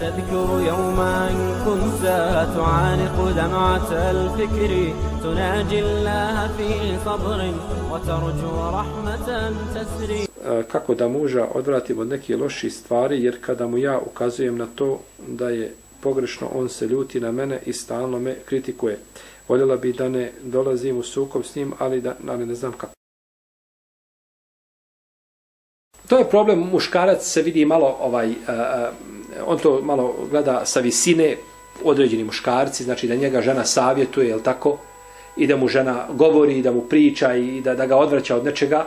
تذكر يوما كنت تعانق دمعة الفكر تناجي الله في صبر وترجو رحمة تسري kako da muža odvratim od nekih loših stvari, jer kada mu ja ukazujem na to da je pogrešno, on se ljuti na mene i stalno me kritikuje. Voljela bi da ne dolazim u sukob s njim, ali, da, ali ne znam kako. To je problem, muškarac se vidi malo, ovaj, uh, on to malo gleda sa visine, određeni muškarci, znači da njega žena savjetuje, je tako, i da mu žena govori, da mu priča i da, da ga odvraća od nečega,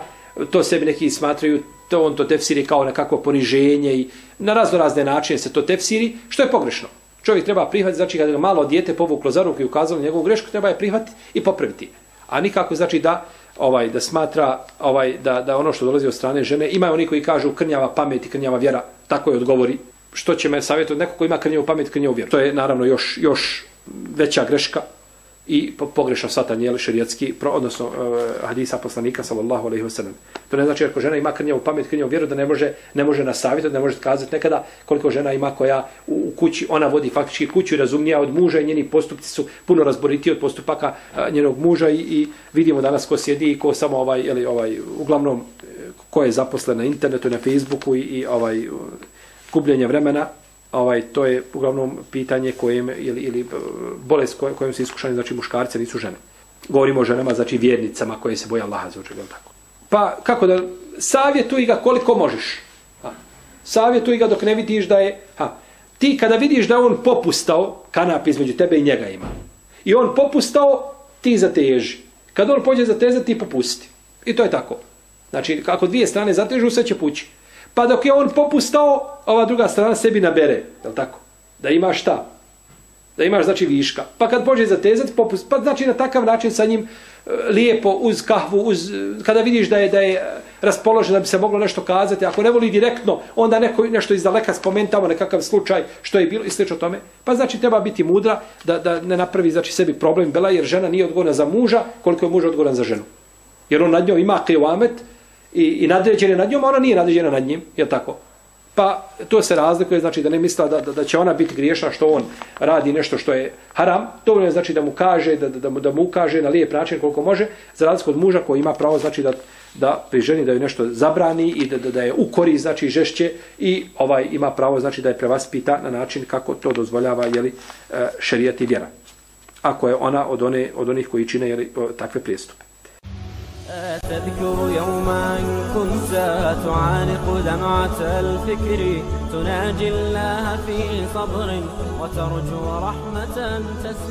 to sebi neki smatraju, to on to tefsiri kao nekako poniženje i na razno razne načine se to tefsiri, što je pogrešno. Čovjek treba prihvatiti, znači kada ga malo dijete povuklo za ruku i ukazalo njegovu grešku, treba je prihvatiti i popraviti. A nikako znači da ovaj da smatra ovaj da da ono što dolazi od strane žene ima oni koji kažu krnjava pamet i krnjava vjera tako je odgovori što će me savjetovati neko ko ima krnjevu pamet krnjevu vjeru to je naravno još još veća greška i pogrešno satan je šerijatski, odnosno uh, hadisa poslanika sallallahu alejhi ve sellem. To ne znači ako žena ima krnjavu pamet, krnjavu vjeru da ne može ne može na savjet, ne može kazati nekada koliko žena ima koja u, u kući ona vodi faktički kuću i razumnija od muža i njeni postupci su puno razboriti od postupaka uh, njenog muža i, i vidimo danas ko sjedi i ko samo ovaj ili ovaj uglavnom e, ko je zaposlen na internetu, na Facebooku i, i ovaj gubljenje vremena ovaj to je uglavnom pitanje kojem ili ili eh, bolest kojom se iskušani znači muškarci nisu žene. Govorimo o ženama znači vjernicama koje se boje Allaha za učeg, tako. Pa kako da savjetuj ga koliko možeš. Ha. Savjetuj ga dok ne vidiš da je ha. Ti kada vidiš da on popustao, kanap između tebe i njega ima. I on popustao, ti zateži. Kad on pođe zatezati, ti popusti. I to je tako. Znači, kako dvije strane zatežu, sve će pući. Pa dok je on popustao, ova druga strana sebi nabere, je tako? Da ima šta? Da imaš, znači, viška. Pa kad pođe zatezati, popust, pa znači na takav način sa njim e, lijepo, uz kahvu, uz, e, kada vidiš da je da je e, raspoložen, da bi se moglo nešto kazati, ako ne voli direktno, onda neko nešto iz daleka spomentamo, nekakav slučaj, što je bilo i slično tome. Pa znači treba biti mudra da, da ne napravi znači, sebi problem bela, jer žena nije odgovorna za muža, koliko je muž odgovoran za ženu. Jer on nad njom ima kevamet, i, i nadređen je nad njom, ona nije nadređena nad njim, je tako? Pa to se razlikuje, znači da ne misla da, da, da će ona biti griješna što on radi nešto što je haram, to je znači da mu kaže, da, da, da mu ukaže na lijep način koliko može, za razliku od muža koji ima pravo znači da, da pri ženi da je nešto zabrani i da, da, da je ukori, znači žešće i ovaj ima pravo znači da je prevaspita na način kako to dozvoljava jeli, e, šerijat i vjera. Ako je ona od, one, od onih koji čine jeli, takve prijestupe. تذكر يوما كنت تعانق دمعة الفكر تناجي الله في صبر وترجو رحمة تسري.